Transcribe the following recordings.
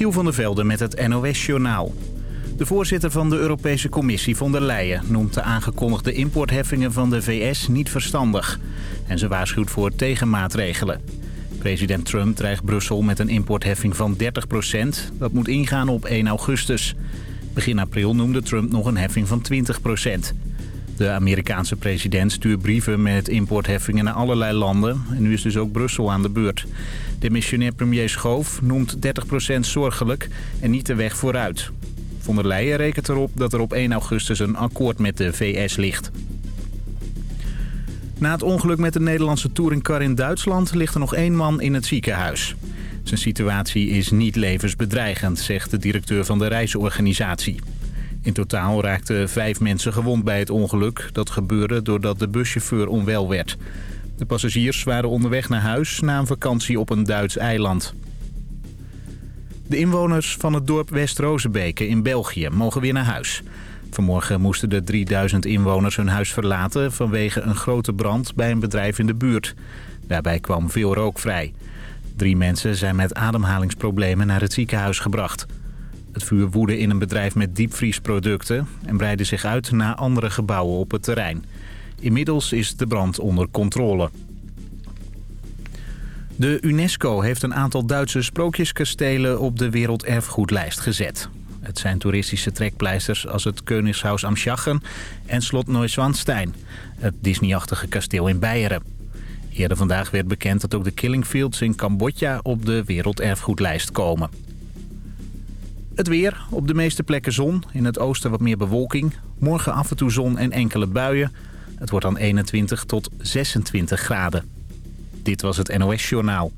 Michiel van der Velde met het NOS-journaal. De voorzitter van de Europese Commissie, von der Leyen... noemt de aangekondigde importheffingen van de VS niet verstandig. En ze waarschuwt voor tegenmaatregelen. President Trump dreigt Brussel met een importheffing van 30% Dat moet ingaan op 1 augustus. Begin april noemde Trump nog een heffing van 20% De Amerikaanse president stuurt brieven met importheffingen naar allerlei landen. En nu is dus ook Brussel aan de beurt. De missionair premier Schoof noemt 30% zorgelijk en niet de weg vooruit. Von der Leyen rekent erop dat er op 1 augustus een akkoord met de VS ligt. Na het ongeluk met de Nederlandse touringcar in Duitsland ligt er nog één man in het ziekenhuis. Zijn situatie is niet levensbedreigend, zegt de directeur van de reisorganisatie. In totaal raakten vijf mensen gewond bij het ongeluk. Dat gebeurde doordat de buschauffeur onwel werd. De passagiers waren onderweg naar huis na een vakantie op een Duits eiland. De inwoners van het dorp West-Rozebeke in België mogen weer naar huis. Vanmorgen moesten de 3000 inwoners hun huis verlaten... vanwege een grote brand bij een bedrijf in de buurt. Daarbij kwam veel rook vrij. Drie mensen zijn met ademhalingsproblemen naar het ziekenhuis gebracht. Het vuur woedde in een bedrijf met diepvriesproducten... en breidde zich uit naar andere gebouwen op het terrein. Inmiddels is de brand onder controle. De UNESCO heeft een aantal Duitse sprookjeskastelen op de werelderfgoedlijst gezet. Het zijn toeristische trekpleisters als het Koningshuis am Schachen en slot Neuschwanstein, het Disneyachtige kasteel in Beieren. Eerder vandaag werd bekend dat ook de Killing Fields in Cambodja op de werelderfgoedlijst komen. Het weer, op de meeste plekken zon, in het oosten wat meer bewolking. Morgen af en toe zon en enkele buien. Het wordt dan 21 tot 26 graden. Dit was het NOS Journaal.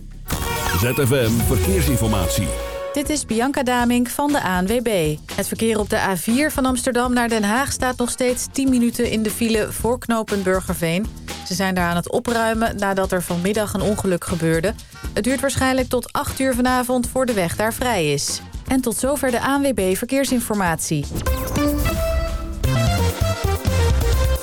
ZFM Verkeersinformatie. Dit is Bianca Damink van de ANWB. Het verkeer op de A4 van Amsterdam naar Den Haag staat nog steeds 10 minuten in de file voor knooppunt Burgerveen. Ze zijn daar aan het opruimen nadat er vanmiddag een ongeluk gebeurde. Het duurt waarschijnlijk tot 8 uur vanavond voor de weg daar vrij is. En tot zover de ANWB Verkeersinformatie.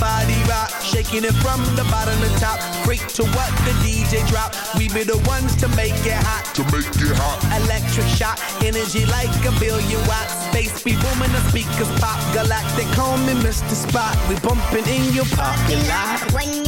body rock, shaking it from the bottom to top. Great to what the DJ drop. We be the ones to make it hot. To make it hot. Electric shock, energy like a billion watts. Space be booming, the speakers pop. Galactic, call me Mr. Spot. We bumping in your parking lot. When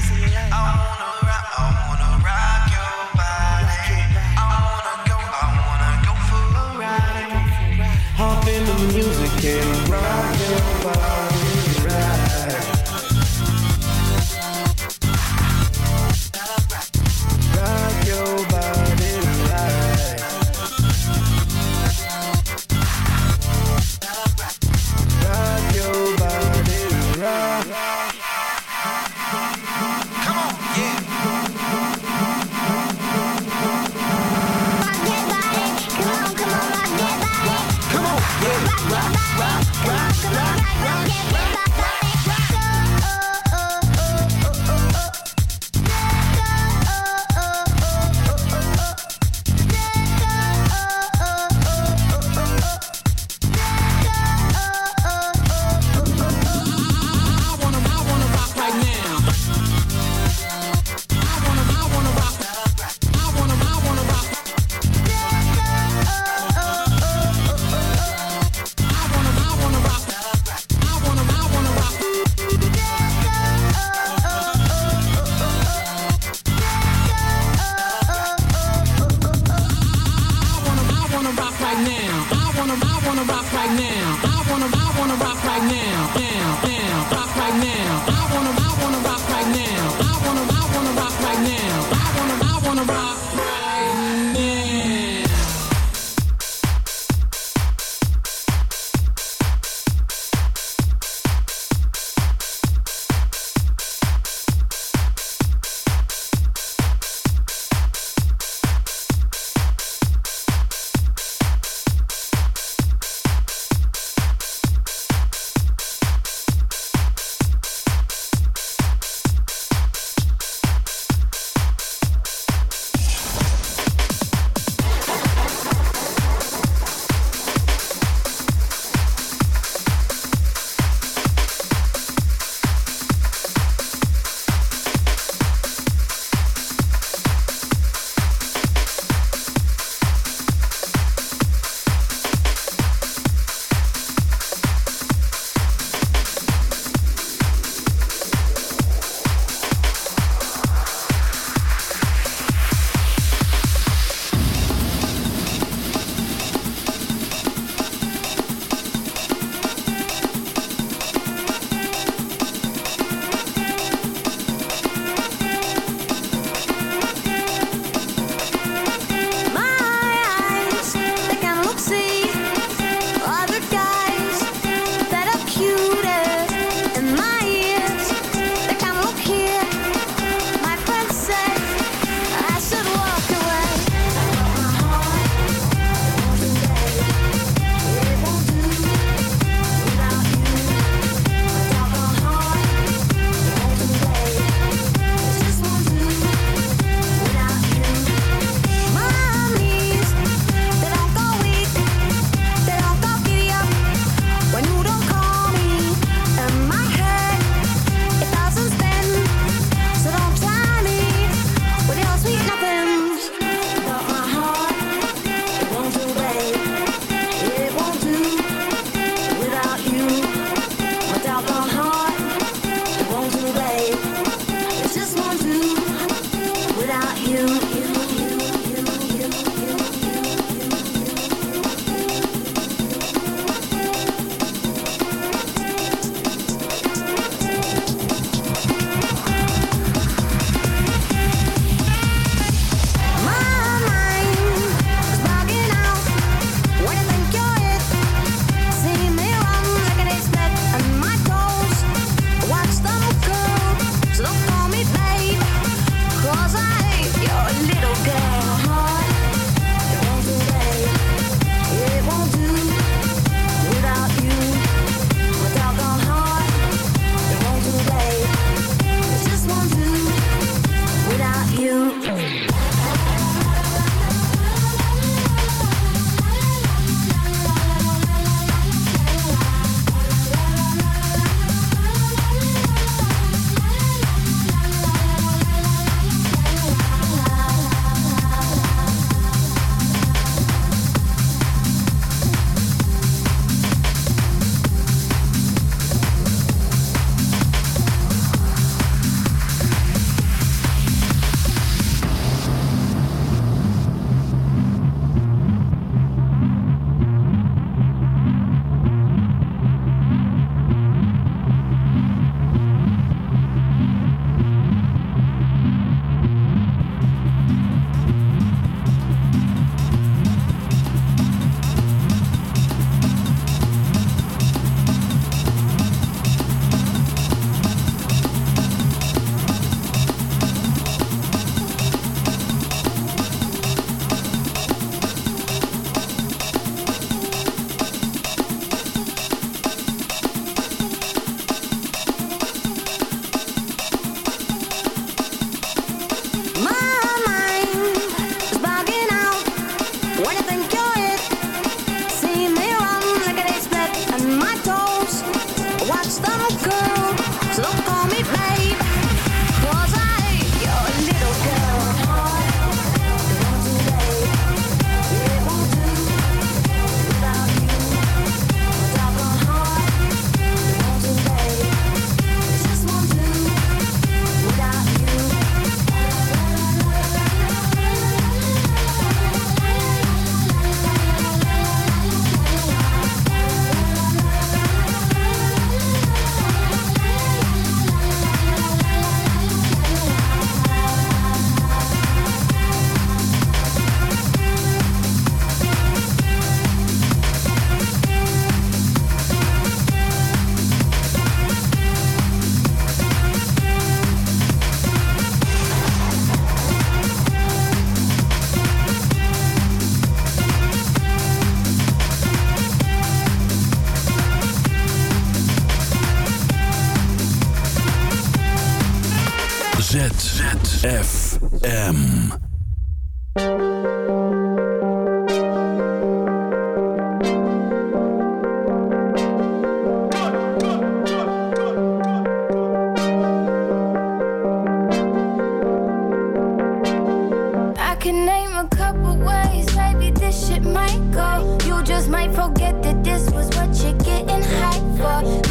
this shit might go. You just might forget that this was what you're getting high for.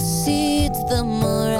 seeds, the more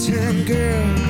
Midtown girl.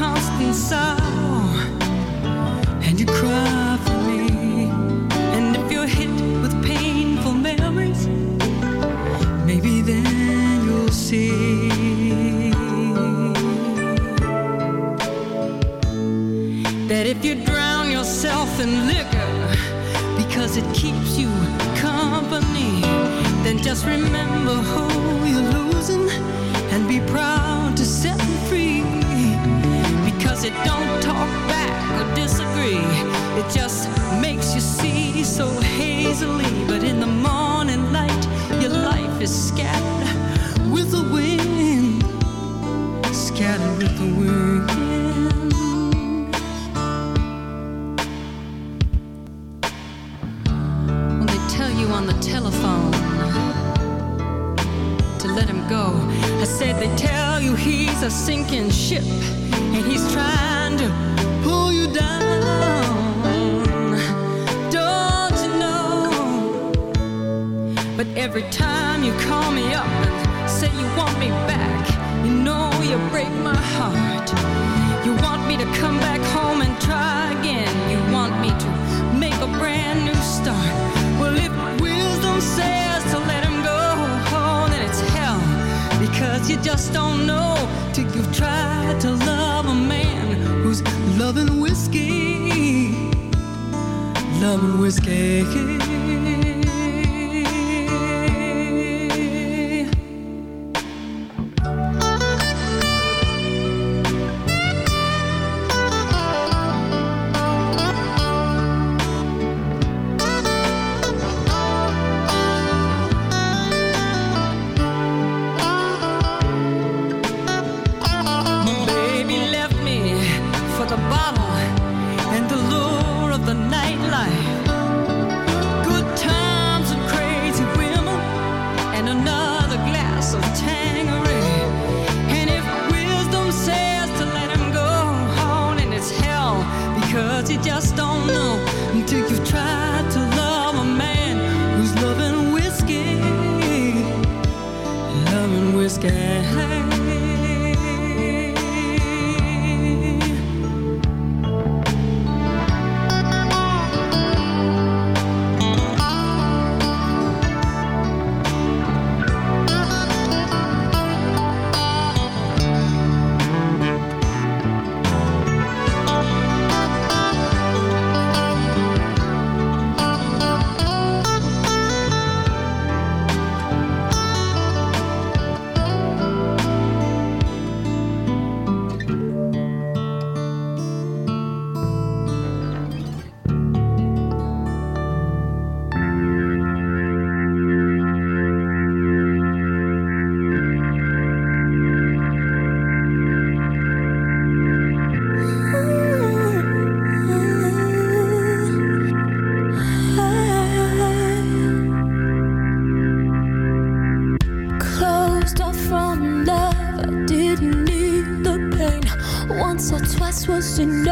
constant sun.